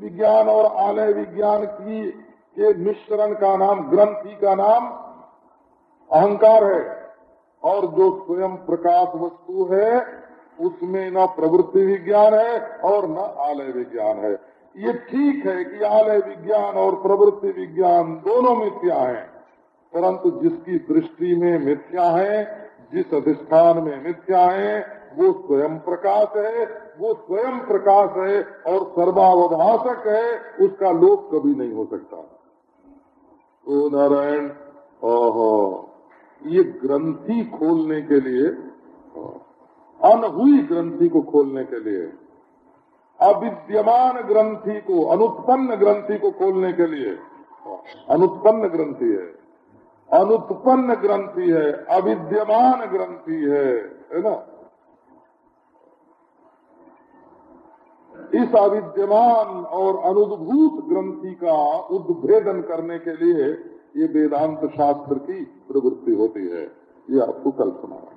विज्ञान और आलय विज्ञान की, के मिश्रण का नाम, ग्रंथि का नाम अहंकार है। और जो स्वयं प्रकाश वस्तु है, उसमें न प्रवृत्ति विज्ञान है और न आलय विज्ञान है। ये ठीक है कि आलय विज्ञान और प्रवृत्ति विज्ञान दोनों मिथ्या है, परंतु जिसकी दृष्टि में मिथ्या है, जिस अधिष्ठान में मिथ्या है वो स्वयं प्रकाश है, वो स्वयं प्रकाश है और सर्वावभाषक है, उसका लोप कभी नहीं हो सकता। ओ नारायण, ओहो, ये ग्रंथि खोलने के लिए, अनहुई ग्रंथि को खोलने के लिए, अविद्यमान ग्रंथि को, अनुत्पन्न ग्रंथि को खोलने के लिए, अनुत्पन्न ग्रंथि है, अनुत्पन्न ग्रंथि है, अविद्यमान ग्रंथि है है ना? इस अविद्यमान और अनुद्भूत ग्रंथि का उद्भेदन करने के लिए ये वेदांत शास्त्र की प्रवृत्ति होती है। ये आपको कल्पना है।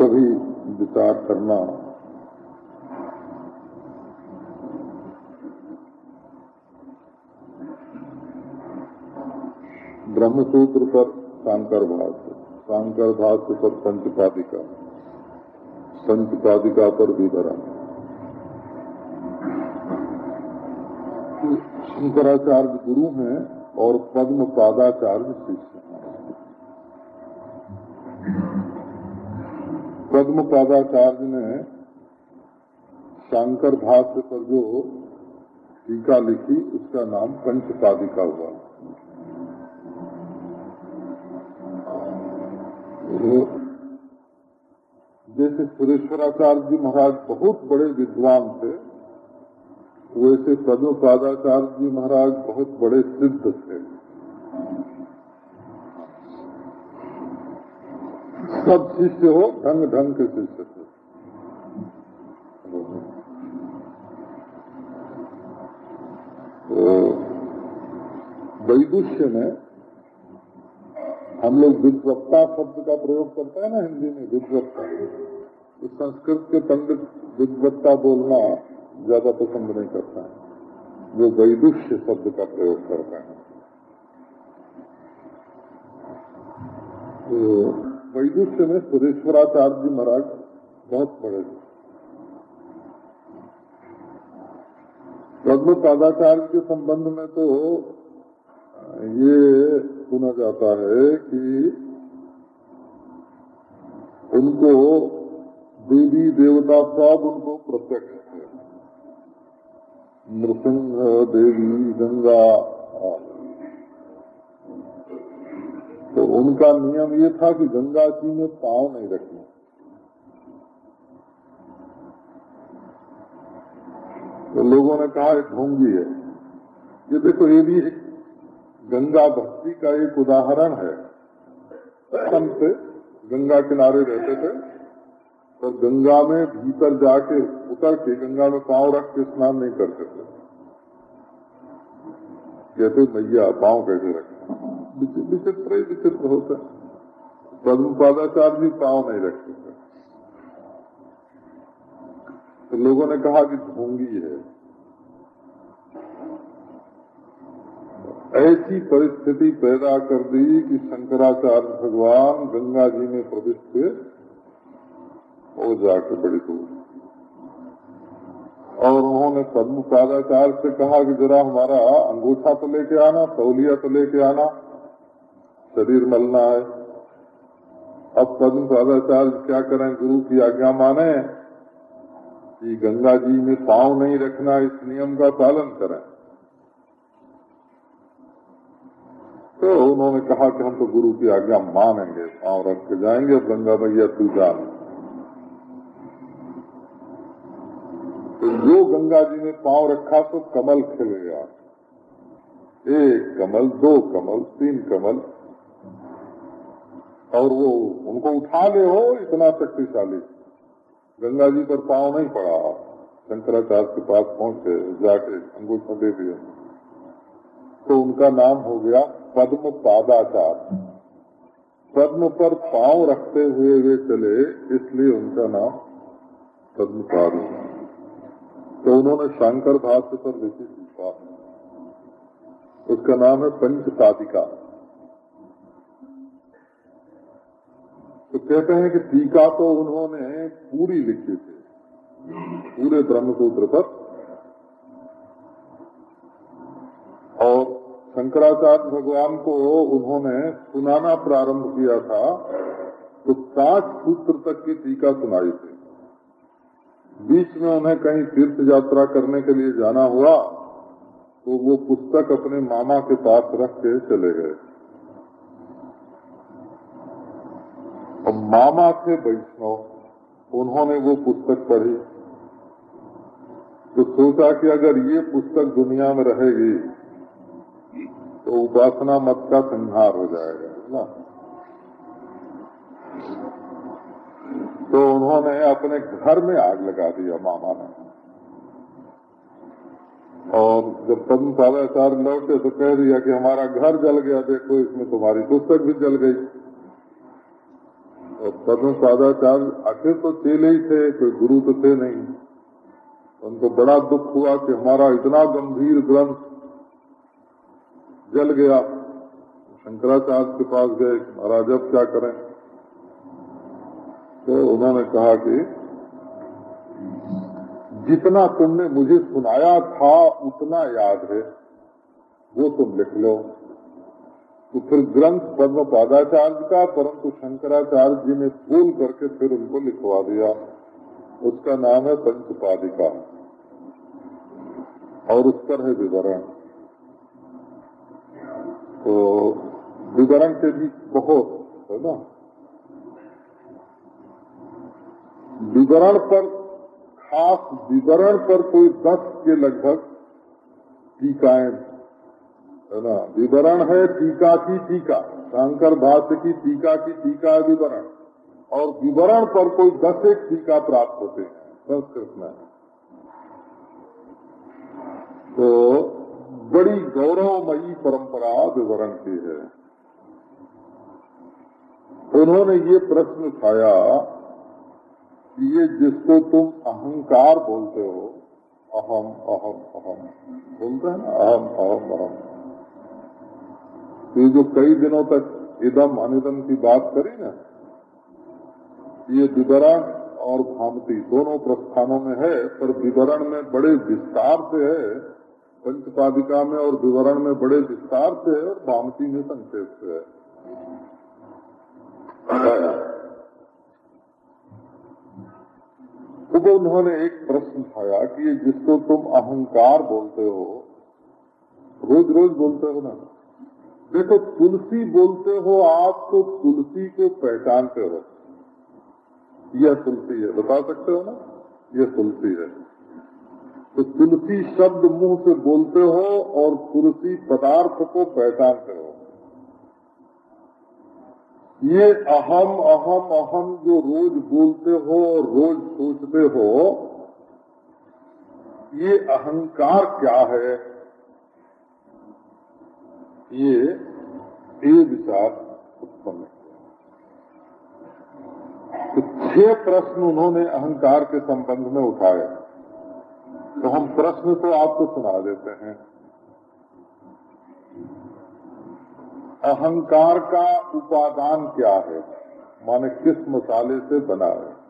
कभी विचार करना ब्रह्मसूत्र पर शांकर भाष्य शांकर भाष्य पर पंचपादिका पंचपादिका पर विधरण शंकराचार्य गुरु हैं और पद्म पादाचार्य शिष्य पद्म पादाचार्य ने शंकर भाष्य पर जो टीका लिखी, उसका नाम पंचपादिका हुआ। जैसे सुरेश्वराचार्य जी महाराज बहुत बड़े विद्वान थे, वैसे पद्म पादाचार्य जी महाराज बहुत बड़े सिद्ध थे। सब शिष्य हो ढंग ढंग के शिष्य थे। तो वैदुष्य में हम लोग विद्वत्ता शब्द का प्रयोग करते हैं ना हिंदी में, विद्वत्ता। तो संस्कृत के पंडित विद्वत्ता बोलना ज़्यादा पसंद नहीं करता है। वो वैदुष्य शब्द का प्रयोग करते हैं। तो वैदुष्य में सुरेश्वराचार्य जी महाराज बहुत बड़े थे पद्म पादाचार्य के संबंध में तो ये सुना जाता है कि उनको देवी देवता सब उनको प्रत्यक्ष थे नृसिंह देवी गंगा तो उनका नियम ये था कि गंगा जी में पाँव नहीं रखना तो लोगों ने कहा एक ढोंगी है। ये देखो, ये भी गंगा भक्ति का एक उदाहरण है। बचपन से गंगा किनारे रहते थे और गंगा में भीतर जाके, उतर के गंगा में पाँव रख के स्नान नहीं करते थे। कहते मैया पाँव कैसे रखे? विचित्र ही विचित्र होता पद्मपादाचार्य भी पाँव नहीं रखते थे। तो लोगों ने कहा कि ढोंगी है। ऐसी परिस्थिति पैदा कर दी कि शंकराचार्य भगवान गंगा जी में प्रविष्ट हुए और जाके बड़ी दूर। और उन्होंने पद्म पादाचार्य से कहा कि जरा हमारा अंगूठा तो लेके आना, तौलिया तो लेके आना, शरीर मलना है। अब पद्म पादाचार्य क्या करें, गुरु की आज्ञा माने कि गंगा जी में पाँव नहीं रखना, इस नियम का पालन करें। तो उन्होंने कहा कि हम तो गुरु की आज्ञा मानेंगे, पाँव रख के जाएँगे और गंगा मैया तू जान तो जो गंगा जी ने पाँव रखा तो कमल खिल गया एक कमल, दो कमल, तीन कमल। और वो उनको उठा ले हो, इतना शक्तिशाली। गंगा जी पर पाँव नहीं पड़ा। शंकराचार्य के पास पहुँचे, जाके अंगूठा दे दिया। तो उनका नाम हो गया पद्म पादाचार पद्म पर पाँव रखते हुए वे चले, इसलिए उनका नाम पद्म पाद तो उन्होंने शंकर भाष्य पर लिखी टीका उसका नाम है पंचपादिका तो कहते हैं कि टीका तो उन्होंने पूरी लिखी थी। पूरे ब्रह्मसूत्र पर शंकराचार्य भगवान को उन्होंने सुनाना प्रारंभ किया था तो पाँच सूत्र तक की टीका सुनाई थी। बीच में उन्हें कहीं तीर्थ यात्रा करने के लिए जाना हुआ तो वो पुस्तक अपने मामा के पास रख के चले गए। और मामा थे वैष्णव, उन्होंने वो पुस्तक पढ़ी। तो सोचा कि अगर ये पुस्तक दुनिया में रहेगी तो उपासना मत का संहार हो जाएगा, ना? तो उन्होंने अपने घर में आग लगा दिया मामा ने। और जब पद्म पादाचार्य लौटे तो कह दिया कि हमारा घर जल गया, देखो इसमें तुम्हारी पुस्तक भी जल गई। और पद्म पादाचार्य आखिर तो चेले ही थे, कोई गुरु तो थे नहीं। उनको बड़ा दुख हुआ कि हमारा इतना गंभीर ग्रंथ जल गया। शंकराचार्य के पास गए महाराज, अब क्या करें? तो उन्होंने कहा कि जितना तुमने मुझे सुनाया था, उतना याद है। वो तुम लिख लो। तो फिर ग्रंथ पद्म पादाचार्य का, परंतु शंकराचार्य जी ने भूल करके फिर उनको लिखवा दिया। उसका नाम है पंचपादिका। और उस पर है विवरण। तो विवरण के भी बहुत, है ना? विवरण पर, खास विवरण पर कोई दस के लगभग टीकाएँ, है ना? विवरण है टीका की टीका, शंकर भाष्य की टीका की टीका है विवरण और विवरण पर कोई दस एक टीका प्राप्त होते हैं, संस्कृत में। तो बड़ी गौरवमयी परंपरा विवरण की है। उन्होंने ये प्रश्न उठाया कि ये जिसको तुम अहंकार बोलते हो, अहम अहम अहम, बोलते हैं ना, अहम अहम अहम। तो ये जो कई दिनों तक इदम अनिदम की बात करी ना, ये विवरण और भामती दोनों प्रस्थानों में है, पर विवरण में बड़े विस्तार से है। पंचपादिका में और विवरण में बड़े विस्तार से है और भामती में संक्षेप से है। तो उन्होंने एक प्रश्न उठाया कि ये जिसको तुम अहंकार बोलते हो, रोज रोज बोलते हो ना? देखो, तुलसी बोलते हो आप तो तुलसी को पहचानते हो। यह तुलसी है, बता सकते हो ना? यह तुलसी है। तो तुलसी शब्द मुँह से बोलते हो और तुलसी पदार्थ को पहचानते हो। ये अहम अहम अहम जो रोज बोलते हो और रोज सोचते हो, ये अहंकार क्या है? ये ये विचार उत्पन्न किया तो छह प्रश्न उन्होंने अहंकार के संबंध में उठाए। तो हम प्रश्न तो आपको सुना देते हैं। अहंकार का उपादान क्या है? माने किस मसाले से बना है?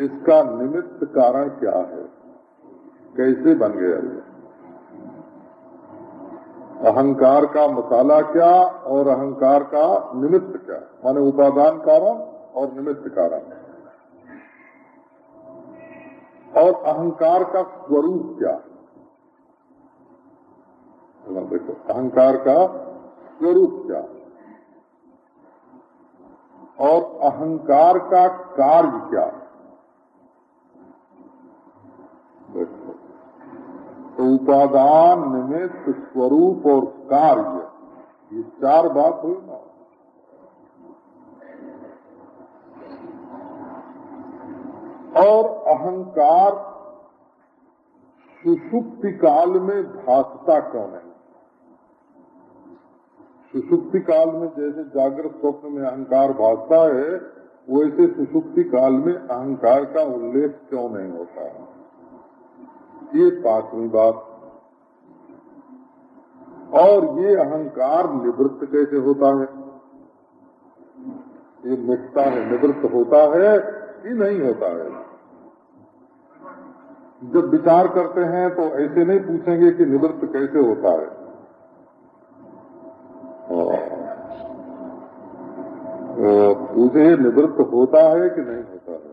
इसका निमित्त कारण क्या है? कैसे बन गया ये? अहंकार का मसाला क्या और अहंकार का निमित्त क्या? माने उपादान कारण और निमित्त कारण। और अहंकार का स्वरूप क्या? देखो, अहंकार का स्वरूप क्या? और अहंकार का कार्य क्या? देखो तो उपादान निमित्त स्वरूप और कार्य, ये चार बात हुई ना? और अहंकार सुषुप्ति काल में भासता क्यों नहीं सुषुप्ति काल में जैसे जागृत स्वप्न में अहंकार भासता है, वैसे सुषुप्ति काल में अहंकार का उल्लेख क्यों नहीं होता? है ये पांचवी बात। और ये अहंकार निवृत्त कैसे होता है? ये मिटता है निवृत्त होता है कि नहीं होता है? जब विचार करते हैं तो ऐसे नहीं पूछेंगे कि निवृत्त कैसे होता है। पूछे निवृत्त होता है कि नहीं होता है?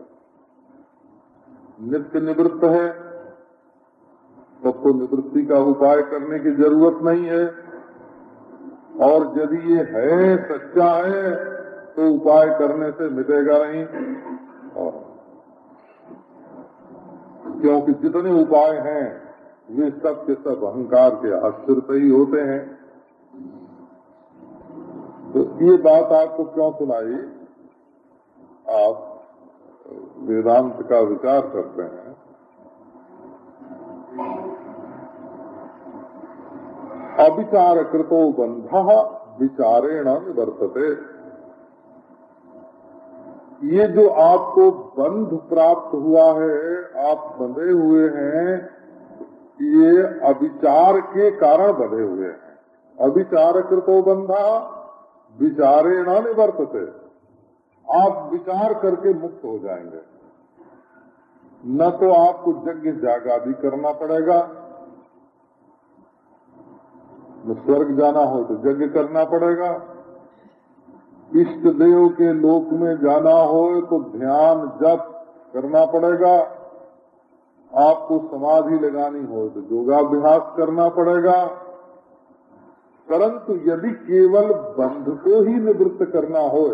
नित्य निवृत्त है, तब तो निवृत्ति का उपाय करने की ज़रूरत नहीं है। और यदि ये है, सच्चा है तो उपाय करने से मिटेगा नहीं। क्योंकि जितने उपाय हैं, वे सब के सब अहंकार के आश्रित ही होते हैं। तो ये बात आपको क्यों सुनाई? आप वेदांत का विचार करते हैं। अविचार कृतो बंध विचारेण निवर्तते। ये जो आपको बंध प्राप्त हुआ है, आप बंधे हुए हैं, ये अविचार के कारण बंधे हुए हैं। अविचार कृतो बंधा, विचारे न निवर्तते। आप विचार करके मुक्त हो जाएँगे। न तो आपको यज्ञ जागादी करना पड़ेगा। न स्वर्ग जाना हो तो यज्ञ करना पड़ेगा। इष्ट देव के लोक में जाना हो तो ध्यान जप करना पड़ेगा। आपको समाधि लगानी हो तो योगाभ्यास करना पड़ेगा। परंतु यदि केवल बंध को ही निवृत्त करना हो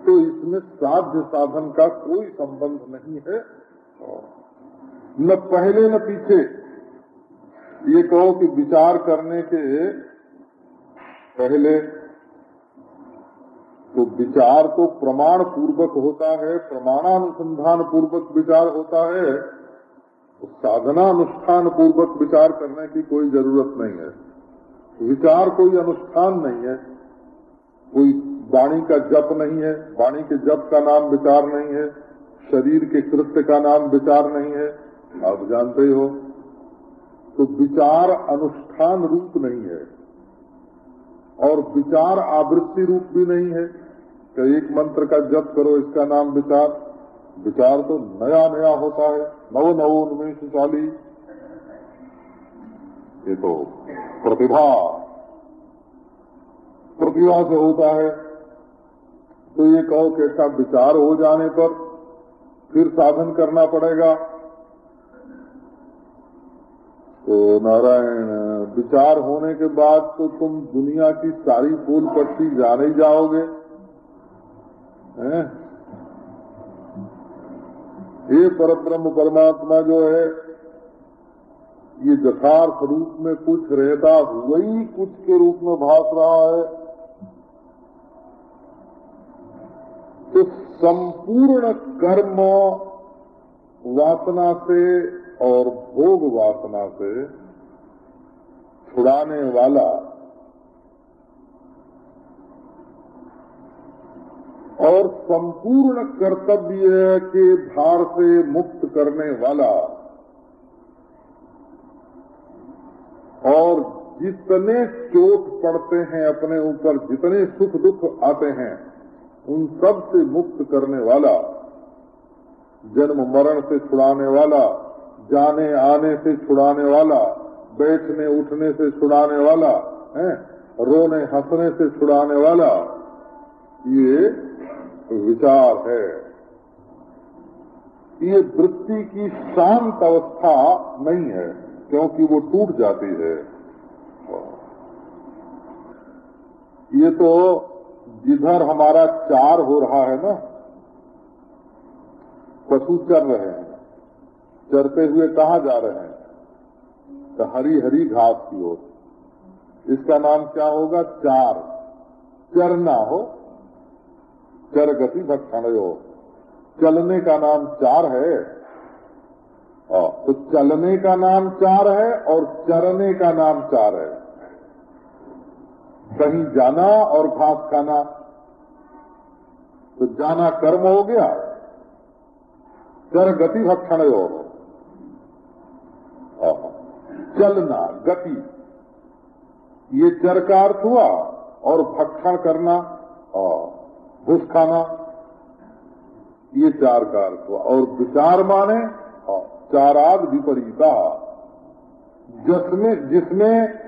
तो इसमें साध्य साधन का कोई संबंध नहीं है। न पहले न पीछे। ये कहो कि विचार करने के पहले तो विचार तो प्रमाण पूर्वक होता है प्रमाणानुसंधान पूर्वक विचार होता है तो साधना अनुष्ठान पूर्वक विचार करने की कोई ज़रूरत नहीं है। विचार कोई अनुष्ठान नहीं है, कोई वाणी का जप नहीं है, वाणी के जप का नाम विचार नहीं है, शरीर के कृत्य का नाम विचार नहीं है, आप जानते ही। तो विचार अनुष्ठान रूप नहीं है। और विचार आवृत्ति रूप भी नहीं है कि एक मंत्र का जप करो, इसका नाम विचार। विचार तो नया नया होता है, नव नवोन्मेषशाली ये तो प्रतिभा प्रतिभा से होता है। तो ये कहो कि ऐसा विचार हो जाने पर फिर साधन करना पड़ेगा। तो नारायण विचार होने के बाद तो तुम दुनिया की सारी फूल पत्ती जाने जाओगे हैं? ये पर ब्रह्म परमात्मा जो है, ये यथार्थ रूप में कुछ रहता हुआ ही कुछ के रूप में भास रहा है तो संपूर्ण कर्म वासना से और भोग वासना से छुड़ाने वाला और संपूर्ण कर्तव्य के भार से मुक्त करने वाला। और जितने चोट पड़ते हैं अपने ऊपर, जितने सुख दुख आते हैं, उन सबसे मुक्त करने वाला, जन्म मरण से छुड़ाने वाला, जाने आने से छुड़ाने वाला बैठने उठने से छुड़ाने वाला, है? रोने, हंसने से छुड़ाने वाला। ये विचार है। ये वृत्ति की शांत अवस्था नहीं है, क्योंकि वो टूट जाती है। ये तो जिधर हमारा चार हो रहा है ना, पशु चर रहे हैं। चरते हुए कहा जा रहे हैं? तो हरी हरी घास की ओर। इसका नाम क्या होगा? चार। चरना हो। चर गति भक्षण हो चलने का नाम चार है। तो चलने का नाम चार है और चरने का नाम चार है। कहीं जाना और घास खाना। तो जाना कर्म हो गया। चर गति भक्षण हो चलना, गति। ये चर का अर्थ हुआ और भक्षण करना और घुस खाना। ये चार का अर्थ हुआ और विचार माने और चाराद विपरीता। जिसमें जिसमें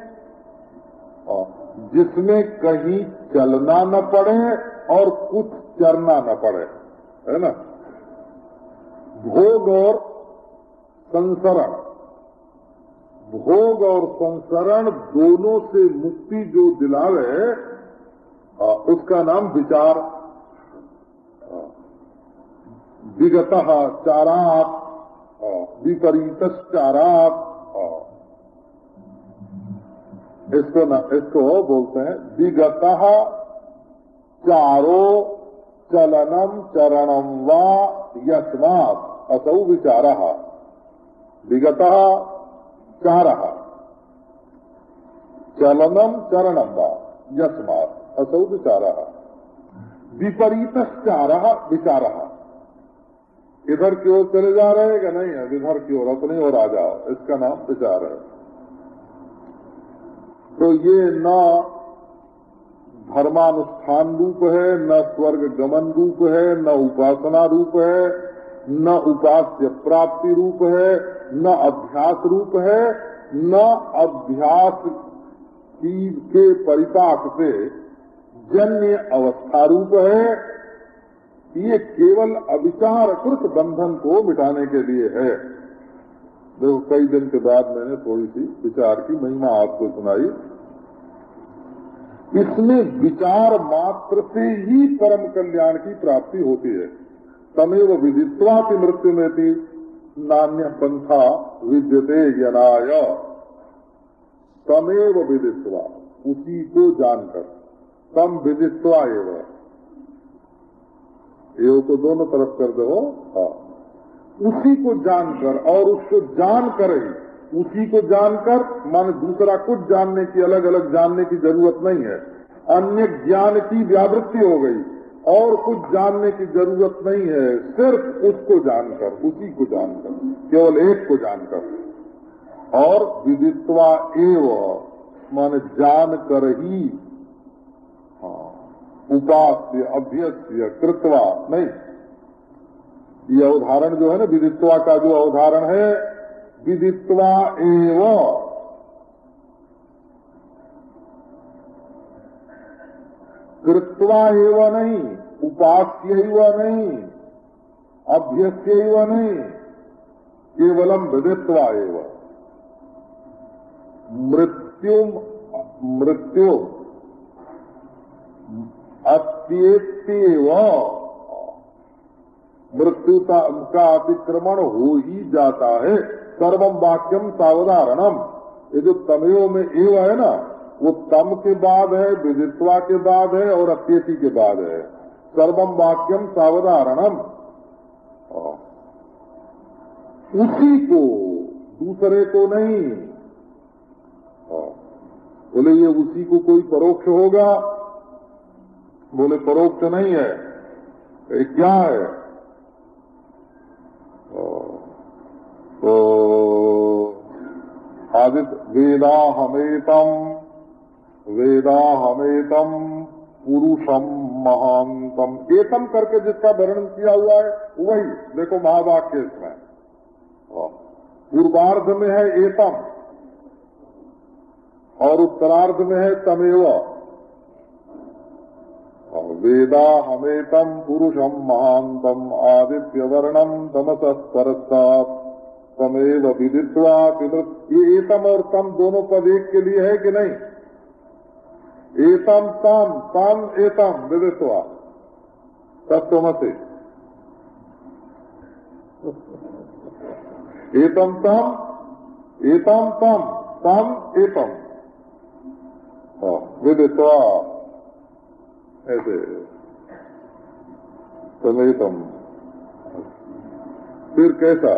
जिसमें कहीं चलना न पड़े और कुछ चरना न पड़े, है ना? भोग और संसरण। भोग और संसरण दोनों से मुक्ति जो दिलावे उसका नाम विचार। विगत चारात विपरीत चारात इसको न, इसको बोलते हैं विगत चारो चलनम चरणम व यस्मात असौ विचार। विगत चार। चलनम चरणम व, यस्मात, असौ विचार। विपरीत चार विचार। इधर की ओर चले जा रहे हैं कि नहीं? है इधर की ओर, अपनी ओर आ जाओ। इसका नाम विचार है। तो ये न धर्मानुष्ठान रूप है, न स्वर्ग गमन रूप है, न उपासना रूप है न उपास्य प्राप्ति रूप है, न अभ्यास रूप है, न अभ्यास की के परिपाक से जन्य अवस्था रूप है। ये केवल अविचारकृत बंधन को मिटाने के लिए है। देखो, कई दिन के बाद मैंने थोड़ी सी विचार की, महिमा आपको सुनाई। इसमें विचार मात्र से ही परम कल्याण की प्राप्ति होती है। तमेव विदित्वा की मृत्यु में थी नान्य पंथा विद्यते यनाय। तमेव विदित्वा, उसी को जानकर, तम विदित्वा एवं। ये तो दोनों तरफ़ कर दो हाँ। उसी को जानकर और उसको जान कर ही, उसी को जानकर, मान दूसरा कुछ जानने की अलग अलग जानने की ज़रूरत नहीं है। अन्य ज्ञान की व्यावृत्ति हो गई। और कुछ जानने की ज़रूरत नहीं है, सिर्फ़ उसको जानकर, उसी को जानकर, केवल एक को जानकर। और विदित्वा एव, मान जान कर ही। हाँ उपास्य, अभ्यस्य, कृत्वा, नहीं। ये अवधारण जो है ना, विदित्वा का जो अवधारण है, विदित्वा एव। कृत्वा एव नहीं उपास्य नहीं अभ्यस्य नहीं केवलम विदित्वा एव। मृत्यु मृत्यु अत्येव मृत्यु का अतिक्रमण हो ही जाता है। सर्वम वाक्यम सावधारणम। ये जो तमयो में एव है ना? वो तम के बाद है, विदित्वा के बाद है और अत्यति के बाद है। सर्वम वाक्यम सावधारणम। उसी को, दूसरे को नहीं। बोले, ये उसी को कोई परोक्ष होगा? बोले, परोक्ष नहीं है। ये क्या है? तो आदित्य वेदा हमेतम वेदा हमेतम पुरुषम महांतम एतम करके जिसका वर्णन किया हुआ है, वही, देखो महावाक्य इसमें। पूर्वार्ध में है एतम, और उत्तरार्ध में है तमेव। वेदा हमेतम पुरुषम महांतम आदित्य वर्णम तमस परस्ताप तमेव विदित्वा ये एतम और तम दोनों पद एक के लिए है कि नहीं? एतम तम तम एतम विदित्वा तत्वमसे एतम तम एतम तम तम एतम। विदित्वा ऐसे। समेतम फिर कैसा?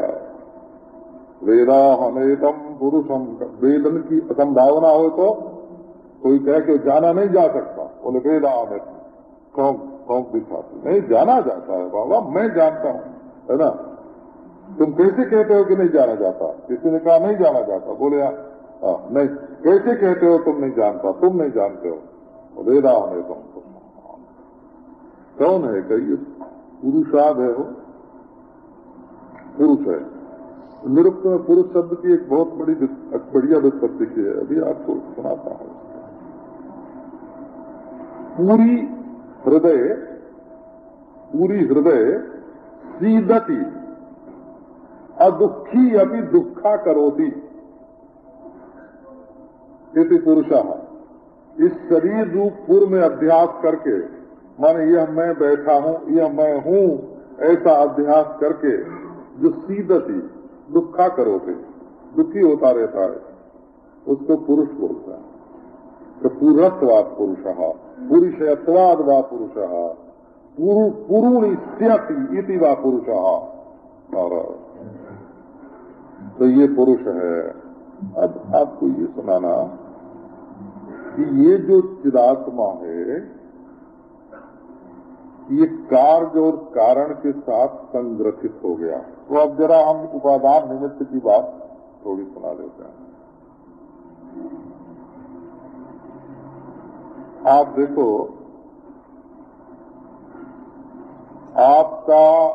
वेदा हमेतम पुरुषम वेदन की असंभावना हो तो कोई कह के जाना नहीं जा सकता। बोले वेदा हमें कौन कौन दिखाती नहीं जाना जाता है बाबा मैं जानता हूँ। है ना? तुम कैसे कहते हो कि नहीं जाना जाता? किसी ने कहा नहीं जाना जाता। बोले आ, नहीं कैसे कहते हो तुम नहीं जानता? तुम नहीं जानते हो। वेदा है तुम तुम? कौन है कहिए? पुरुषाद है वो? पुरुष है। निरुक्त में पुरुष शब्द की एक बहुत बड़ी बढ़िया वित्पत्ति की है। अभी आपको सुनाता हूँ। पूरी हृदय पूरी हृदय सीदती, अदुखी अभी दुखा करोती। इति पुरुष। इस शरीर रूप पूर्व में अभ्यास करके, माने यह मैं बैठा हूँ, यह मैं हूँ, ऐसा अभ्यास करके जो सीधती दुखा करोगे दुखी होता रहता है, उसको पुरुष बोलता है। तो पुरत्वाद पुरुष पुरुषत्वाद व पुरुष इति व पुरुष तो ये पुरुष है। अब आपको ये सुनाना कि ये जो चिदात्मा है, ये कार्य और कारण के साथ संग्रथित हो गया। तो अब जरा हम उपादान निमित्त की बात थोड़ी सुना देते हैं। आप देखो, आपका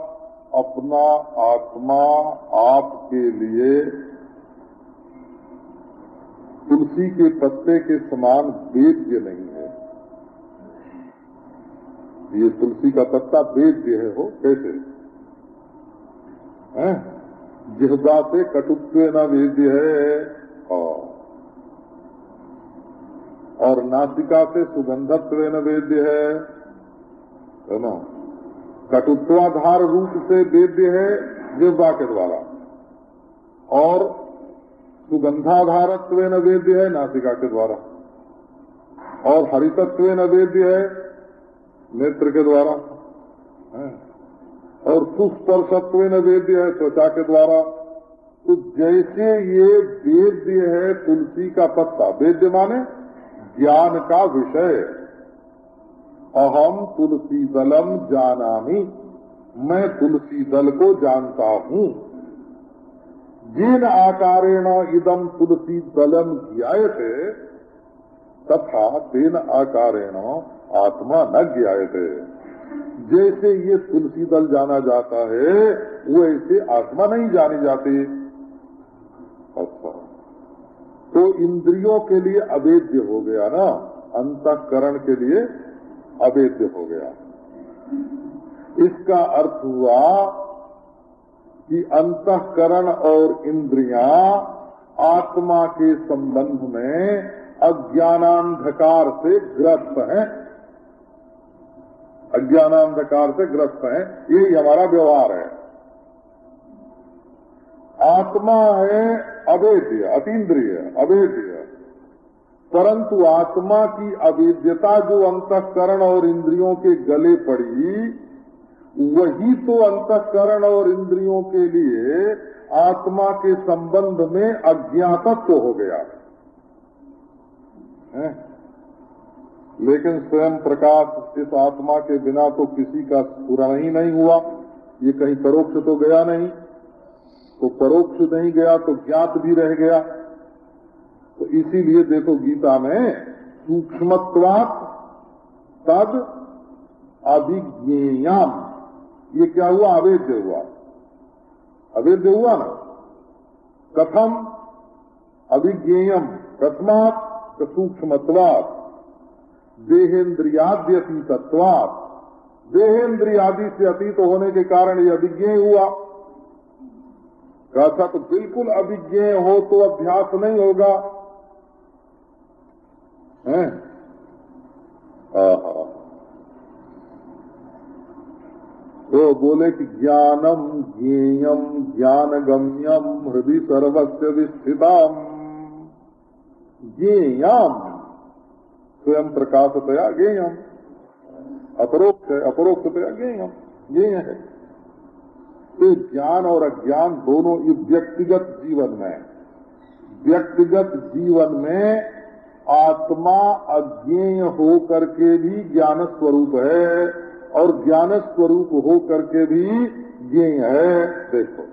अपना आत्मा आपके लिए तुलसी के पत्ते के समान वेद्य नहीं है। ये तुलसी का पत्ता वेद्य है, हो? कैसे? जिहदा से कटुत्व न वेद्य है। और नासिका से सुगंधत्व वेद्य है। ना? कटुत्वाधार रूप से वेद्य है जिह्वा के द्वारा और सुगंधाधारत्व वेद्य है नासिका के द्वारा और हरितत्व वेद्य है नेत्र के द्वारा और सुस्पर्शत्व वेद्य है त्वचा के द्वारा तो जैसे ये वेद्य है तुलसी का पत्ता, वेद्य माने ज्ञान का विषय। अहम तुलसी दलम जानामी, मैं तुलसी दल को जानता हूँ। जिन आकारेण इदम तुलसी दलम ज्ञाते तथा तेन आकारेण आत्मा न ज्ञाते जैसे ये तुलसी दल जाना जाता है, वैसे आत्मा नहीं जानी जाती। अच्छा। तो इंद्रियों के लिए अवेद्य हो गया ना, अंतकरण के लिए अवेद्य हो गया। इसका अर्थ हुआ कि अंतकरण और इंद्रियाँ आत्मा के संबंध में अज्ञानांधकार से ग्रस्त हैं। अज्ञानांधकार से ग्रस्त हैं। यही हमारा व्यवहार है। आत्मा है अवेद्य, अतीन्द्रिय, अवेद्य। परंतु आत्मा की अवेद्यता जो अंतकरण और इंद्रियों के गले पड़ी, वही तो अंतकरण और इंद्रियों के लिए आत्मा के संबंध में अज्ञातत्व तो हो गया। है? लेकिन स्वयं प्रकाश इस आत्मा के बिना तो किसी का पूरा ही नहीं हुआ, ये कहीं परोक्ष तो गया नहीं। तो परोक्ष नहीं गया तो ज्ञात भी रह गया। तो इसीलिए देखो गीता में, सूक्ष्मत्वात तद अभिज्ञेयम। ये क्या हुआ? अवेद्य हुआ। अवेद्य हुआ ना? कथम अभिज्ञेयम। कथमात सूक्ष्मत्वात। देहेन्द्रियाद्य अतीतत्वात देहेन्द्रियादि से अतीत होने के कारण ये अभिज्ञेय हुआ। कहा तो बिल्कुल अभिज्ञ हो तो अभ्यास नहीं होगा। हैं? तो बोले कि ज्ञानम, ज्ञेयम ज्ञान गम्यम हृदय सर्वस्व विस्थितम। ज्ञेयम। स्वयं प्रकाशतया ज्ञेयम। अपरोक्ष, अपरोक्षतया ज्ञेयम। ज्ञेय है। तो ज्ञान और अज्ञान दोनों ये व्यक्तिगत जीवन में। व्यक्तिगत जीवन में आत्मा अज्ञेय हो करके भी ज्ञान स्वरूप है और ज्ञान स्वरूप हो करके भी ज्ञेय है। देखो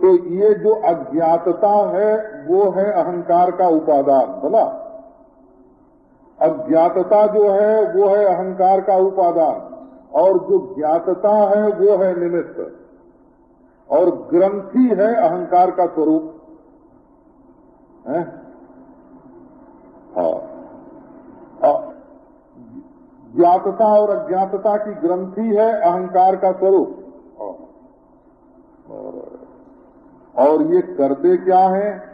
तो ये जो अज्ञातता है, वो है अहंकार का उपादान, बोला? अज्ञातता जो है, वो है अहंकार का उपादान। और जो ज्ञातता है वो है निमित्त, और ग्रंथि है अहंकार का स्वरूप। है? हाँ। ज्ञातता और अज्ञातता की ग्रंथि है अहंकार का स्वरूप। और ये करते क्या है?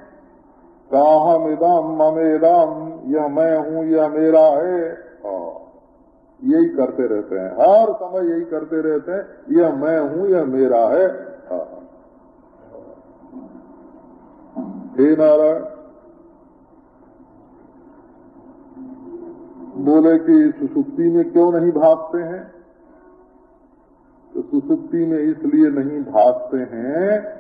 काहम इदम ममेदम यह मैं हूँ, यह मेरा है। यही करते रहते हैं। हर समय यही करते रहते हैं, यह मैं हूँ, यह मेरा है। हे। नारायण, बोले कि सुसुप्ति में क्यों नहीं भागते हैं? तो सुसुप्ति में इसलिए नहीं भागते हैं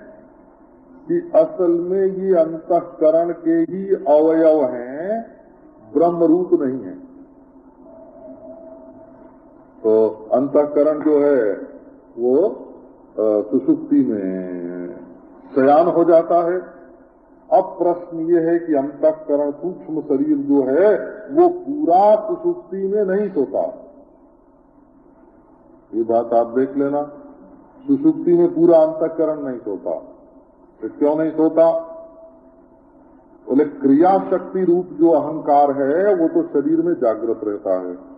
कि असल में ये अंतकरण के ही अवयव हैं ब्रह्म रूप नहीं है। तो अंतकरण जो है, वो सुसुप्ति में शयान हो जाता है। अब प्रश्न ये है कि अंतकरण सूक्ष्म शरीर जो है, वो पूरा सुसुप्ति में नहीं सोता। ये बात आप देख लेना। सुसुप्ति में पूरा अंतकरण नहीं सोता। तो क्यों नहीं सोता? बोले क्रिया शक्ति रूप जो अहंकार है, वो तो शरीर में जागृत रहता है।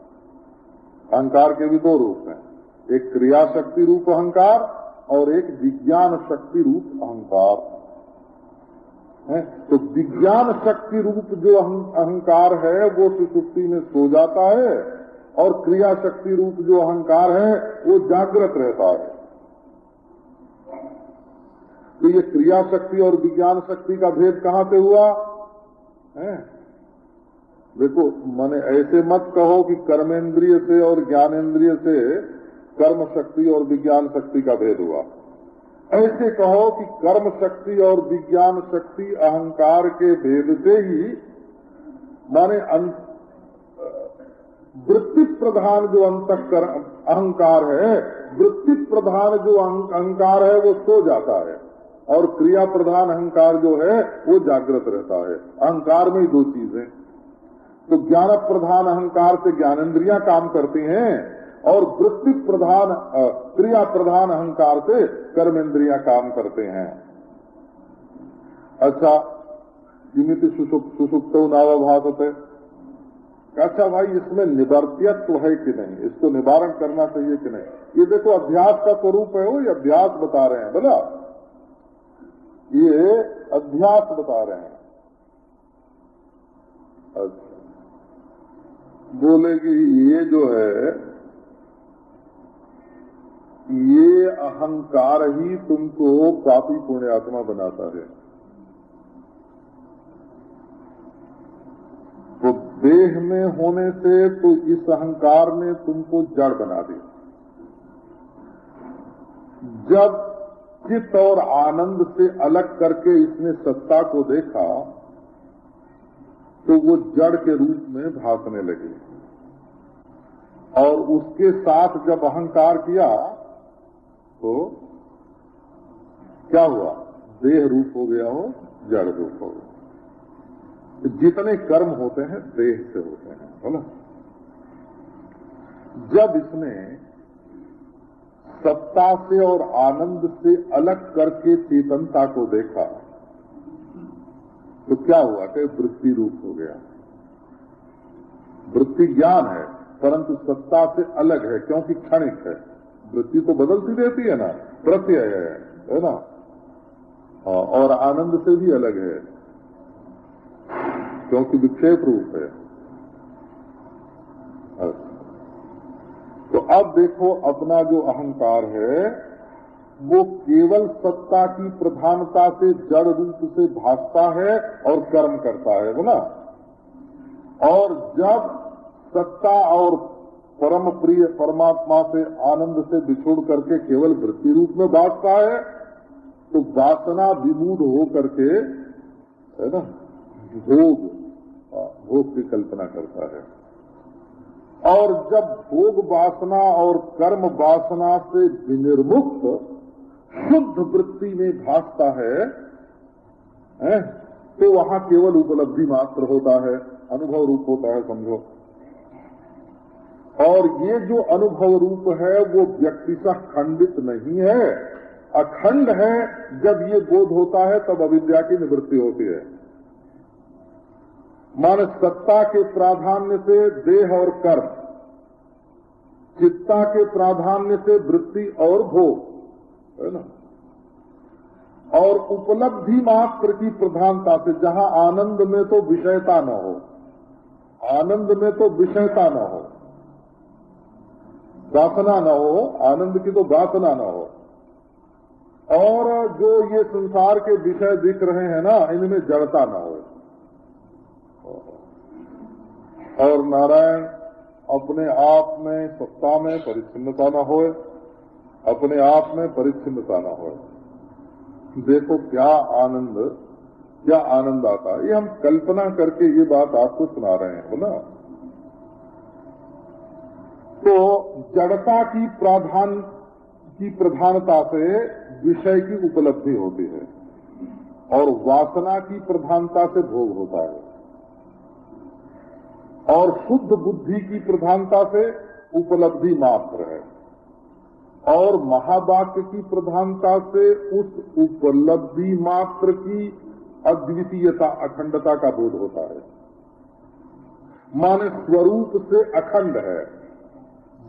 अहंकार के भी दो रूप हैं। एक क्रिया शक्ति रूप अहंकार और एक विज्ञान शक्ति रूप अहंकार। है? तो विज्ञान शक्ति रूप जो अहंकार है, वो सुसुप्ति में सो जाता है और क्रिया शक्ति रूप जो अहंकार है, वो जागृत रहता है। तो ये क्रिया शक्ति और विज्ञान शक्ति का भेद कहाँ से हुआ? है? देखो, मैंने ऐसे मत कहो कि कर्मेंद्रिय से और ज्ञानेन्द्रिय से कर्म शक्ति और विज्ञान शक्ति का भेद हुआ। ऐसे कहो कि कर्म शक्ति और विज्ञान शक्ति अहंकार के भेद से ही, माने वृत्ति प्रधान जो अंतकर, अहंकार है, वृत्ति प्रधान जो अहंकार है, वो सो जाता है। और क्रिया प्रधान अहंकार जो है, वो जागृत रहता है। अहंकार में ही दो चीज़ें। तो ज्ञान प्रधान अहंकार से ज्ञानेन्द्रिया काम करती हैं और वृत्ति प्रधान क्रिया प्रधान अहंकार से कर्म इंद्रिया काम करते हैं। अच्छा जिमित सुसुप्त है अच्छा भाई, इसमें निवर्तियत्व है कि नहीं? इसको निवारण करना चाहिए कि नहीं? ये देखो, अभ्यास का स्वरूप है वो, ये अभ्यास बता रहे हैं, बोला? ये अभ्यास बता रहे हैं। अच्छा। बोले कि ये जो है, ये अहंकार ही तुमको पापी पुण्यात्मा बनाता है। तो देह में होने से तो इस अहंकार ने तुमको जड़ बना दिया जब चित्त और आनंद से अलग करके इसने सत्ता को देखा तो वो जड़ के रूप में भागने लगे। और उसके साथ जब अहंकार किया तो क्या हुआ? देह रूप हो गया हो, जड़ रूप हो गया। जितने कर्म होते हैं, देह से होते हैं बोला जब इसने सत्ता से और आनंद से अलग करके चेतनता को देखा तो क्या हुआ? कि वृत्ति रूप हो गया। वृत्ति ज्ञान है परंतु सत्ता से अलग है क्योंकि क्षणिक है। वृत्ति तो बदलती रहती है ना? प्रत्यय है है ना? हाँ, और आनंद से भी अलग है क्योंकि विक्षेप रूप है। तो अब देखो अपना जो अहंकार है वो केवल सत्ता की प्रधानता से जड़ रूप से भागता है और कर्म करता है बोला और जब सत्ता और परम प्रिय परमात्मा से आनंद से बिछोड़ करके केवल वृत्ति रूप में भागता है तो वासना विमूढ़ हो करके है ना, भोग भोग की कल्पना करता है। और जब भोग वासना और कर्म वासना से विनिर्मुक्त शुद्ध वृत्ति में भासता है, है? तो वहाँ केवल उपलब्धि मात्र होता है अनुभव रूप होता है समझो। और ये जो अनुभव रूप है वो व्यक्ति व्यक्तिशः खंडित नहीं है। अखंड है जब ये बोध होता है तब अविद्या की निवृत्ति होती है। मान सत्ता के प्राधान्य से देह और कर्म चित्ता के प्राधान्य से वृत्ति और भोग। है ना? और उपलब्धि मात्र की प्रधानता से, जहाँ आनंद में तो विषयता न हो, आनंद में तो विषयता न हो वासना न हो, आनंद की तो वासना न हो। और जो ये संसार के विषय दिख रहे हैं ना, इनमें जड़ता न हो। और नारायण अपने आप में सत्ता में परिच्छिन्नता न हो अपने आप में परिच्छिन्नता न हो। देखो क्या आनंद क्या आनंद आता है। ये हम कल्पना करके ये बात आपको सुना रहे हैं बोला तो जड़ता की प्राधान, की प्रधानता से विषय की उपलब्धि होती है और वासना की प्रधानता से भोग होता है। और शुद्ध बुद्धि की प्रधानता से उपलब्धि मात्र है। और महावाक्य की प्रधानता से उस उपलब्धि मात्र की अद्वितीयता, अखंडता का बोध होता है। माने स्वरूप से अखंड है,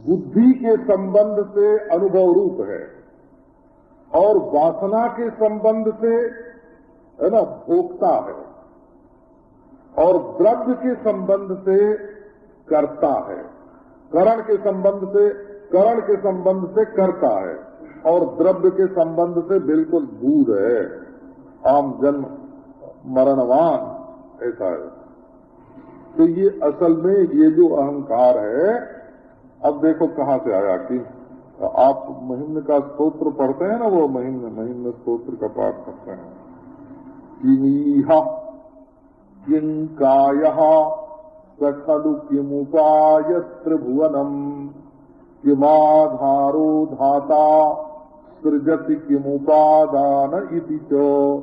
बुद्धि के संबंध से अनुभव रूप है, और वासना के संबंध से, है ना, भोक्ता है, और द्रव्य के संबंध से करता है, करण के संबंध से करण के संबंध से करता है और द्रव्य के संबंध से बिल्कुल दूर है। आम जन्म मरणवान, ऐसा है। तो ये असल में ये जो अहंकार है, अब देखो कहाँ से आया कि आप महिम्न का स्तोत्र पढ़ते हैं ना, वो महिम्न महिम्न स्तोत्र का पाठ करते हैं। किंकाय स खलु किमुपाय त्रिभुवनम किमाधारो धाता सृजति किमुपादान इति च।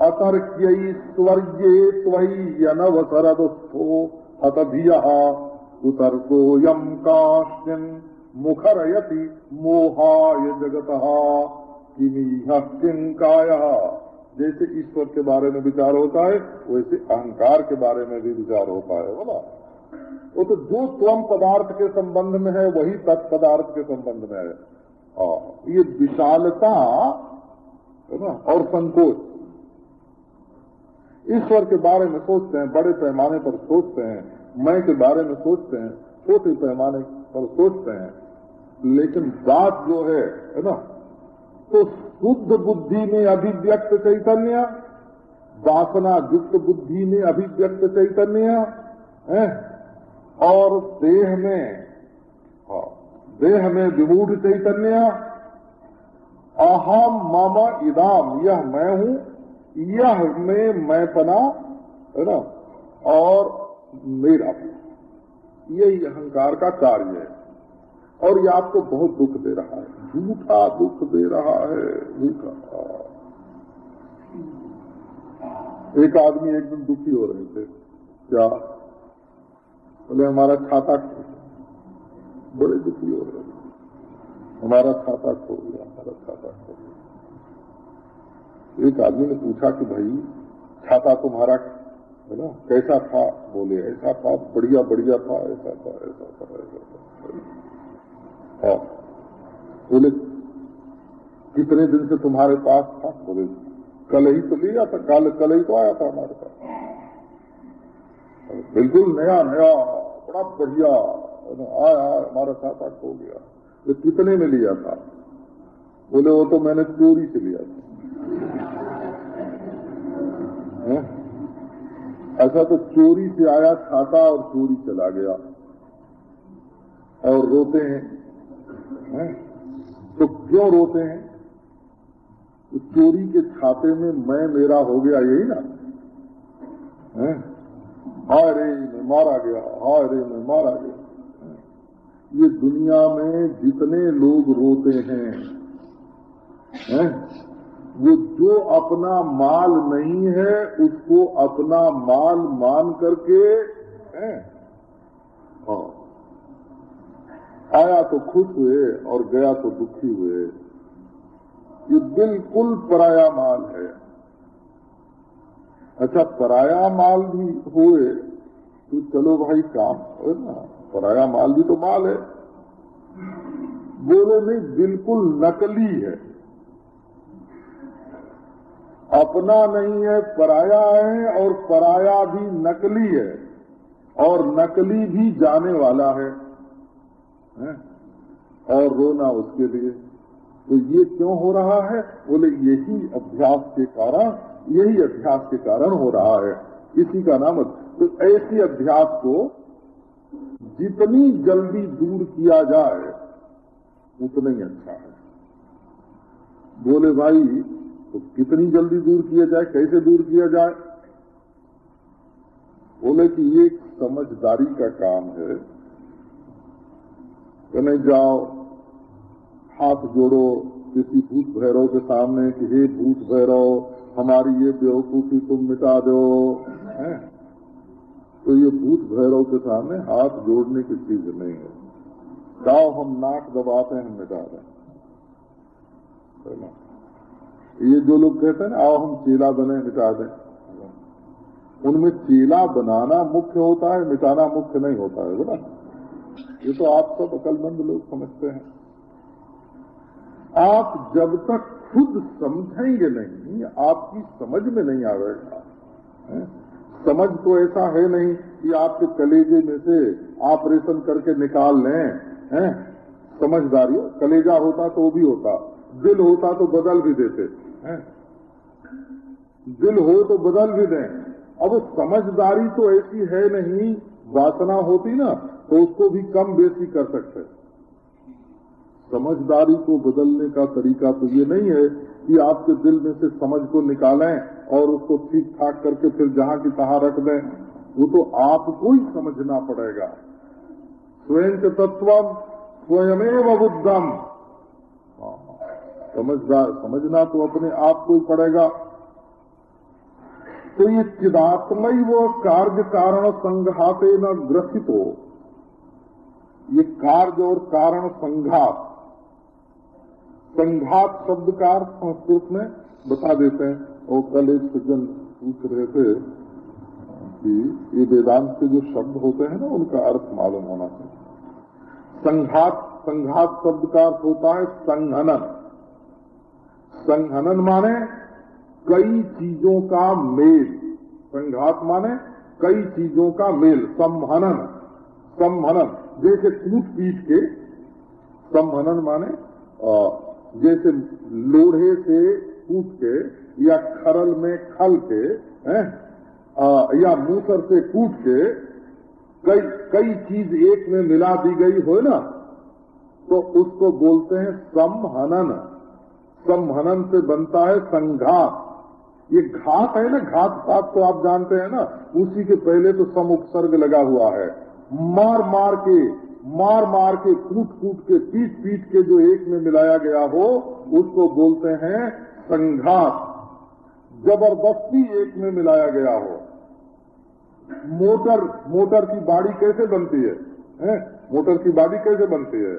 अतर्क्यैश्वर्ये त्वय्यनवसरदस्थो हतधियः। कुतर्कोऽयम् काश्चिन् मुखरयति मोहाय जगतः। किङ्कायः जैसे ईश्वर के बारे में विचार होता है, वैसे अहंकार के बारे में भी विचार होता है, बोला। वो तो जो स्वम पदार्थ के संबंध में है वही तत्पदार्थ के संबंध में है। आ, ये विशालता है ना और संकोच। ईश्वर के बारे में सोचते हैं बड़े पैमाने पर सोचते हैं मैं के बारे में सोचते हैं छोटे पैमाने पर सोचते हैं। लेकिन बात जो है है ना तो शुद्ध बुद्धि में अभिव्यक्त चैतन्य वासना युक्त बुद्धि में अभिव्यक्त चैतन्य है। और देह में हाँ, देह में विमूढ़ चैतन्य अहम मम इदाम यह मैं हूँ यह में मैं पना है ना और मेरा यही अहंकार का कार्य है। और ये आपको बहुत दुख दे रहा है झूठा दुख दे रहा है झूठा। एक आदमी एक दिन दुखी हो रहे थे क्या? बोले हमारा छाता बड़े दुखी हो रहे हमारा खाता खो गया, हमारा खाता खो गया। एक आदमी ने पूछा कि भाई छाता तुम्हारा है ना? कैसा था? बोले, ऐसा था, बढ़िया बढ़िया था, ऐसा था ऐसा था ऐसा था। हाँ। बोले, कितने दिन से तुम्हारे पास था? बोले, कल ही तो लिया था, कल कल ही तो आया था हमारे पास। बिल्कुल नया नया, बड़ा बढ़िया आया, हमारा खाता खो गया। तो कितने में लिया था? बोले, वो तो मैंने चोरी से लिया था। है? ऐसा तो चोरी से आया, खाता और चोरी चला गया। और रोते हैं। है? तो क्यों रोते हैं? तो चोरी के छाते में मैं, मेरा हो गया, यही ना? है? हाय रे मैं मारा गया हाय रे मैं मारा गया। ये दुनिया में जितने लोग रोते हैं, हैं वो जो अपना माल नहीं है उसको अपना माल मान करके हैं हाँ आया तो खुश हुए और गया तो दुखी हुए। ये बिल्कुल पराया माल है। अच्छा पराया माल भी हुए तो चलो भाई काम हो ना। पराया माल भी तो माल है। बोले नहीं बिल्कुल नकली है। अपना नहीं है पराया है और पराया भी नकली है और नकली भी जाने वाला है, है? और रोना उसके लिए। तो ये क्यों हो रहा है? बोले यही अभ्यास के कारण यही अभ्यास के कारण हो रहा है। इसी का नाम तो ऐसी अभ्यास को जितनी जल्दी दूर किया जाए, उतना ही अच्छा है। बोले, भाई तो कितनी जल्दी दूर किया जाए, कैसे दूर किया जाए? बोले कि ये समझदारी का काम है। कि नहीं जाओ, हाथ जोड़ो किसी भूत भैरव के सामने कि हे भूत भैरव हमारी ये बेवकूफ़ी तुम मिटा दो। है? तो ये भूत भैरव के सामने हाथ जोड़ने की चीज़ नहीं है। गाँव हम नाक दबाते हैं, मिटा दें। ये जो लोग कहते हैं आओ हम चेला बने, मिटा दें। उनमें चेला बनाना मुख्य होता है, मिटाना मुख्य नहीं होता है, बोला। ये तो आप सब अकलमंद लोग समझते हैं। आप जब तक खुद समझेंगे नहीं, आपकी समझ में नहीं आवेगा। समझ तो ऐसा है नहीं कि आपके कलेजे में से ऑपरेशन करके निकाल लें। हैं? समझदारी कलेजा होता तो भी होता, दिल होता तो बदल भी देते। हैं? दिल हो तो बदल भी दें। अब समझदारी तो ऐसी है नहीं, वासना होती ना तो उसको भी कम बेसी कर सकते समझदारी को बदलने का तरीका तो ये नहीं है कि आपके दिल में से समझ को निकालें और उसको ठीक ठाक करके फिर जहाँ की तहा रख दें। वो तो आपको ही समझना पड़ेगा। स्वयं के तत्व, स्वयमेव बुद्धम। समझदार, समझना तो अपने आप को ही पड़ेगा। तो ये चिदात्मय वो कार्य कारण संघाते न ग्रसित। हो ये कार्य और कारण संघात संघात शब्द का अर्थ संस्कृत में बता देते हैं। और कल एक सज्जन पूछ रहे थे कि ये वेदांत के जो शब्द होते हैं ना, उनका अर्थ मालूम होना चाहिए। संघात संघात शब्द का अर्थ होता है संघनन। संघनन माने कई चीज़ों का मेल। संघात माने कई चीज़ों का मेल, संहनन। संहनन जैसे कूट पीट के। संहनन माने जैसे लोढ़े से कूट के या खरल में खल के, है या मूसर से कूट के कई कई चीज़ एक में मिला दी गई हो ना तो उसको बोलते हैं समहनन समहनन से बनता है संघात ये घात है ना, घात पात तो आप जानते हैं ना, उसी के पहले तो सम उपसर्ग लगा हुआ है। मार मार के मार मार के कूट कूट के पीट पीट के जो एक में मिलाया गया हो उसको बोलते हैं संघात। ज़बरदस्ती एक में मिलाया गया हो। मोटर मोटर की बाड़ी कैसे बनती है, है? मोटर की बाड़ी कैसे बनती है?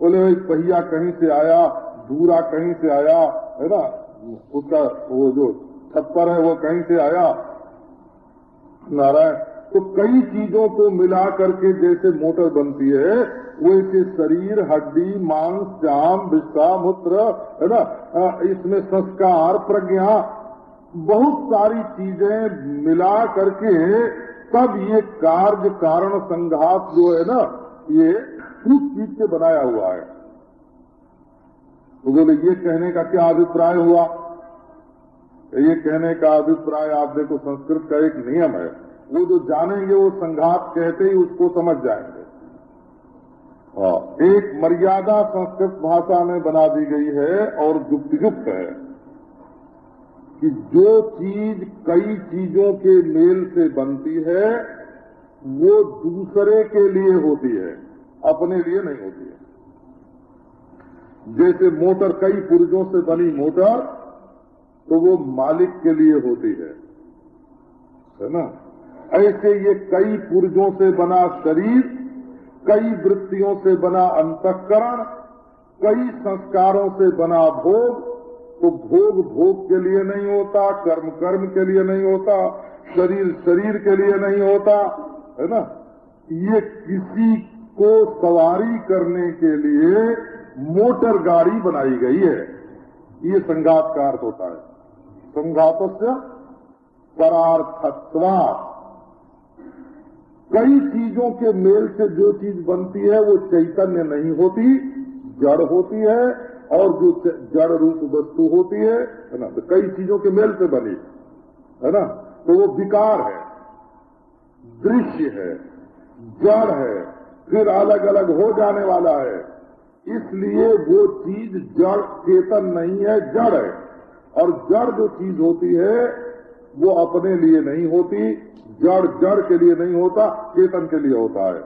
बोले भाई पहिया कहीं से आया दूरा कहीं से आया है ना? उसका वो जो छप्पर है वो कहीं से आया? नारायण तो कई चीज़ों को मिला करके जैसे मोटर बनती है वैसे शरीर, हड्डी, मांस, जाम विश्वा मूत्र, है ना? इसमें संस्कार, प्रज्ञा, बहुत सारी चीज़ें मिला करके तब ये कार्य, कारण संघात जो है ना, ये टूट चीज़ से बनाया हुआ है। तो बोले, ये कहने का क्या अभिप्राय हुआ? ये कहने का अभिप्राय आप देखो, संस्कृत का एक नियम है। वो जो जानेंगे वो संघात कहते ही उसको समझ जाएँगे। एक मर्यादा संस्कृत भाषा में बना दी गई है और युक्त युक्त है कि जो चीज़ कई चीज़ों के मेल से बनती है वो दूसरे के लिए होती है अपने लिए नहीं होती है। जैसे मोटर कई पुर्जों से बनी मोटर तो वो मालिक के लिए होती है। है ना? ऐसे ये कई पुर्जों से बना शरीर, कई वृत्तियों से बना अंतकरण, कई संस्कारों से बना भोग तो भोग भोग के लिए नहीं होता, कर्म कर्म के लिए नहीं होता, शरीर शरीर के लिए नहीं होता, है ना? ये किसी को सवारी करने के लिए मोटर गाड़ी बनाई गई है। ये संघात का अर्थ होता है। संघात परार्थत्वा कई चीज़ों के मेल से जो चीज़ बनती है, वो चैतन्य नहीं होती, जड़ होती है, और जो जड़ रूप वस्तु होती है है ना तो कई चीज़ों के मेल से बनी, है ना तो वो विकार है, दृश्य है, जड़ है, फिर अलग अलग हो जाने वाला है, इसलिए वो चीज़ जड़, चेतन नहीं है, जड़ है, और जड़ जो चीज़ होती है वो अपने लिए नहीं होती, जड़ जड़ के लिए नहीं होता, चेतन के लिए होता है।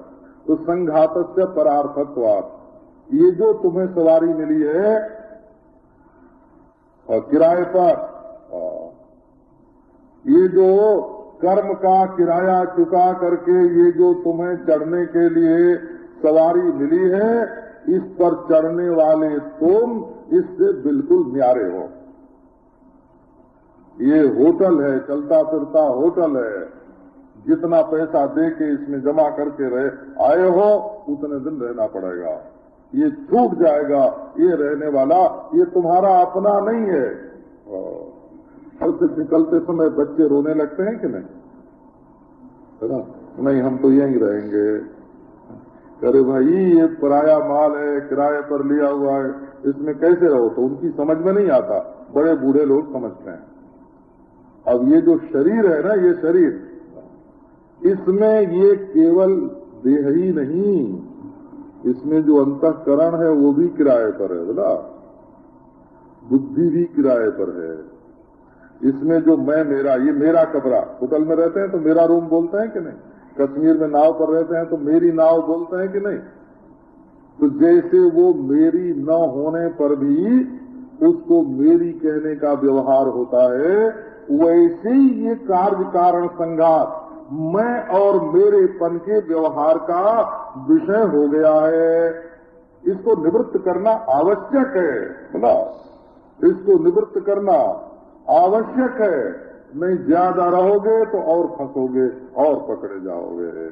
तो संघात से परार्थत्वाद ये जो तुम्हें सवारी मिली है और किराए पर ये जो कर्म का किराया चुका करके ये जो तुम्हें चढ़ने के लिए सवारी मिली है, इस पर चढ़ने वाले तुम इससे बिल्कुल न्यारे हो। ये होटल है, चलता फिरता होटल है। जितना पैसा दे के इसमें जमा करके रहे, आए हो, उतने दिन रहना पड़ेगा। ये छूट जाएगा, ये रहने वाला, ये तुम्हारा अपना नहीं है। घर से निकलते समय बच्चे रोने लगते हैं कि नहीं? है ना? नहीं, हम तो यहीं रहेंगे। अरे भाई, ये पराया माल है, किराए पर लिया हुआ है, इसमें कैसे रहो? तो उनकी समझ में नहीं आता। बड़े बूढ़े लोग समझते हैं। अब ये जो शरीर है ना, ये शरीर, इसमें ये केवल देह ही नहीं, इसमें जो अंतकरण है वो भी किराए पर है, बोला। बुद्धि भी किराए पर है। इसमें जो मैं, मेरा, ये मेरा कमरा, होटल में रहते हैं तो मेरा रूम बोलते हैं कि नहीं? कश्मीर में नाव पर रहते हैं तो मेरी नाव बोलते हैं कि नहीं? तो जैसे वो मेरी न होने पर भी उसको मेरी कहने का व्यवहार होता है वैसे ही ये कार्य कारण संघात मैं और मेरे पन के व्यवहार का विषय हो गया है। इसको निवृत्त करना आवश्यक है ना? इसको निवृत्त करना आवश्यक है। नहीं ज़्यादा रहोगे तो और फंसोगे, और पकड़े जाओगे।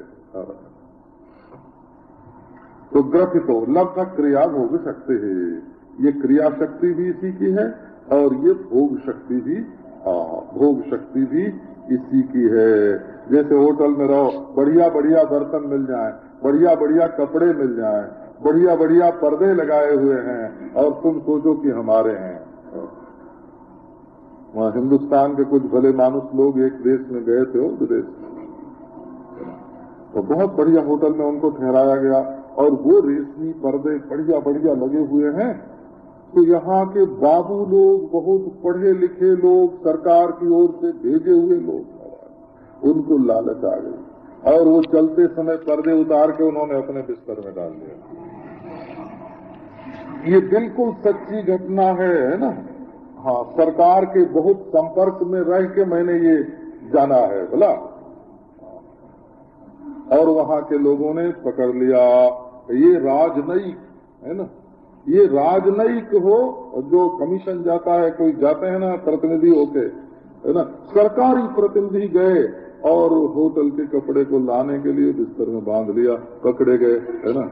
तो ग्रथितो लब्ध क्रिया भोग सकते है। ये क्रिया शक्ति भी इसी की है और ये भोग शक्ति भी भोग शक्ति भी इसी की है। जैसे होटल में रहो बढ़िया बढ़िया बर्तन मिल जाए बढ़िया बढ़िया कपड़े मिल जाए बढ़िया बढ़िया पर्दे लगाए हुए हैं, और तुम सोचो कि हमारे हैं। वहाँ हिंदुस्तान के कुछ भले मानुस लोग एक देश में गए थे विदेश तो बहुत बढ़िया होटल में उनको ठहराया गया, और वो रेशमी पर्दे बढ़िया बढ़िया लगे हुए हैं। तो यहाँ के बाबू लोग, बहुत पढ़े लिखे लोग, सरकार की ओर से भेजे हुए लोग उनको लालच आ गई। और वो चलते समय पर्दे उतार के उन्होंने अपने बिस्तर में डाल दिया ये बिल्कुल सच्ची घटना है है ना? हाँ सरकार के बहुत संपर्क में रह के मैंने ये जाना है, बोला। और वहाँ के लोगों ने पकड़ लिया। ये राजनयिक है ना? ये राजनयिक हो जो कमीशन जाता है, कोई जाते हैं ना, प्रतिनिधि होके, है ना, सरकारी प्रतिनिधि गए, और होटल के कपड़े को लाने के लिए बिस्तर में बाँध लिया, पकड़े गए, है ना।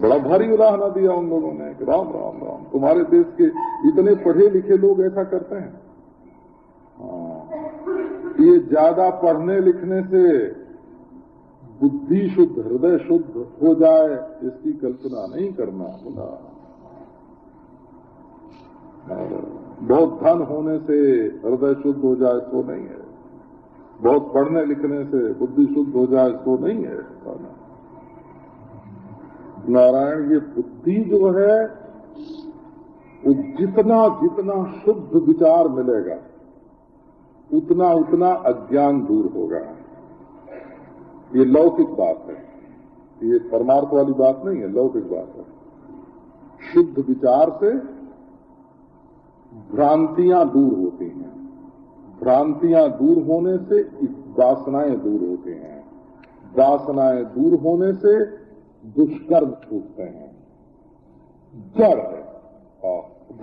बड़ा भारी उदाहरण दिया उन लोगों ने, कि राम राम राम, तुम्हारे देश के इतने पढ़े लिखे लोग ऐसा करते हैं। हाँ ये ज़्यादा पढ़ने लिखने से बुद्धि शुद्ध, हृदय शुद्ध हो जाए, इसकी कल्पना नहीं करना बोला बहुत धन होने से हृदय शुद्ध हो जाए तो नहीं है। बहुत पढ़ने लिखने से बुद्धि शुद्ध हो जाए तो नहीं है। नारायण, ये बुद्धि जो है, वो जितना जितना शुद्ध विचार मिलेगा, उतना उतना अज्ञान दूर होगा। ये लौकिक बात है। ये परमार्थ वाली बात नहीं है, लौकिक बात है। शुद्ध विचार से भ्रांतियाँ दूर होती हैं। भ्रांतियाँ दूर होने से वासनाएँ दूर होती हैं। वासनाएँ दूर होने से दुष्कर्म छूटते हैं। जड़ है।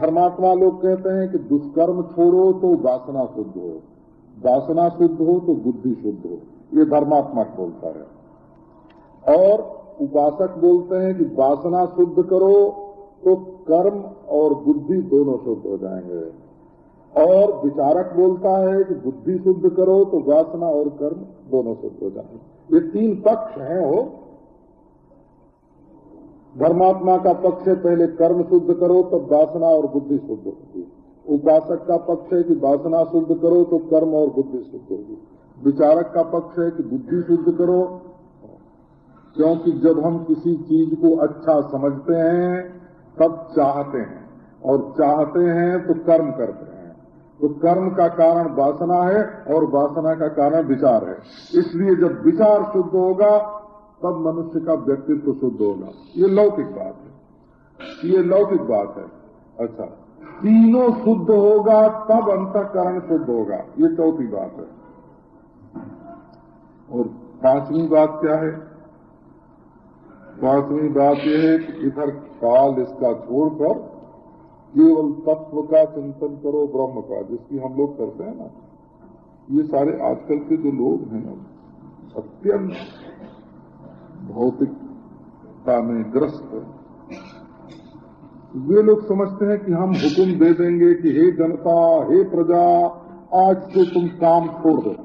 धर्मात्मा लोग कहते हैं कि दुष्कर्म छोड़ो तो वासना शुद्ध हो। वासना शुद्ध हो तो बुद्धि शुद्ध हो। ये धर्मात्मा बोलता है। और उपासक बोलते हैं कि वासना शुद्ध करो तो कर्म और बुद्धि दोनों शुद्ध हो जाएँगे। और विचारक बोलता है कि बुद्धि शुद्ध करो तो वासना और कर्म दोनों शुद्ध हो जाएँगे। ये तीन पक्ष हैं वो। धर्मात्मा का पक्ष है, पहले कर्म शुद्ध करो तब तो वासना और बुद्धि शुद्ध होगी। उपासक का पक्ष है कि वासना शुद्ध करो तो कर्म और बुद्धि शुद्ध होगी। विचारक का पक्ष है कि बुद्धि शुद्ध करो, क्योंकि जब हम किसी चीज़ को अच्छा समझते हैं, तब चाहते हैं। और चाहते हैं तो कर्म करते हैं। तो कर्म का कारण वासना है और वासना का कारण विचार है। इसलिए जब विचार शुद्ध होगा, तब मनुष्य का व्यक्तित्व शुद्ध होगा। ये लौकिक बात है। ये लौकिक बात है। अच्छा। तीनों शुद्ध होगा, तब अंतकरण शुद्ध होगा। ये चौथी बात है। और पांचवी बात क्या है? पांचवी बात यह है कि इधर काल इसका छोड़कर केवल तत्व का चिंतन करो, ब्रह्म का, जिसकी हम लोग करते हैं ना, ये सारे आजकल के जो लोग हैं ना, अत्यंत भौतिकता में ग्रस्त वे लोग समझते हैं कि हम हुक्म दे देंगे कि हे जनता, हे प्रजा, आज से तुम काम छोड़ दो।